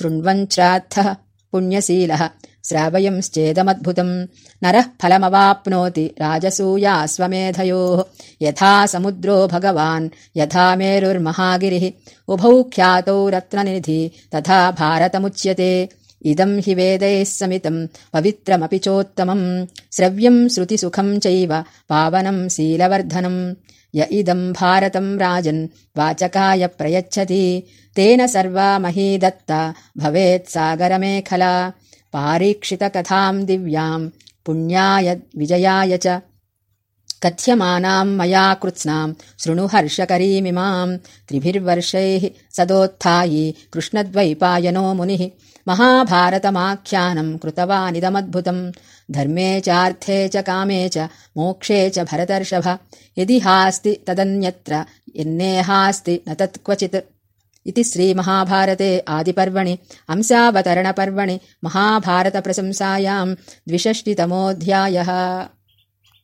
शृण्वञ्चार्थः पुण्यशीलः। श्रावयंश्चेदमद्भुतम्। नरः फलमवाप्नोति राजसूयास्वमेधयोः यथा समुद्रो भगवान् यथा मेरुर्महागिरिः। उभौ ख्यातौ रत्ननिधि तथा भारतमुच्यते इदम् हि वेदैः समितम् पवित्रमपि चोत्तमम्। श्रव्यम् श्रुतिसुखम् चैव पावनम् शीलवर्धनम्। य इदम् भारतम् राजन् वाचकाय प्रयच्छति। तेन सर्वा मही दत्ता भवेत् सागरमेखला। पारीक्षितकथाम् दिव्याम् पुण्याय विजयाय च कथ्यमानाम् मया कृत्स्नाम्। शृणु हर्षकरीमिमाम् त्रिभिर्वर्षैः सदोत्थायि कृष्णद्वैपायनो मुनिः। महाभारतमाख्यानम् कृतवानिदमद्भुतम्। धर्मे चार्थे च कामे च मोक्षे च भरतर्षभ। यदि हास्ति तदन्यत्र यन्नेहास्ति न तत् क्वचित् इति श्रीमहाभारते आदिपर्वणि अंसावतरणपर्वणि महाभारतप्रशंसायाम् द्विषष्टितमोऽध्यायः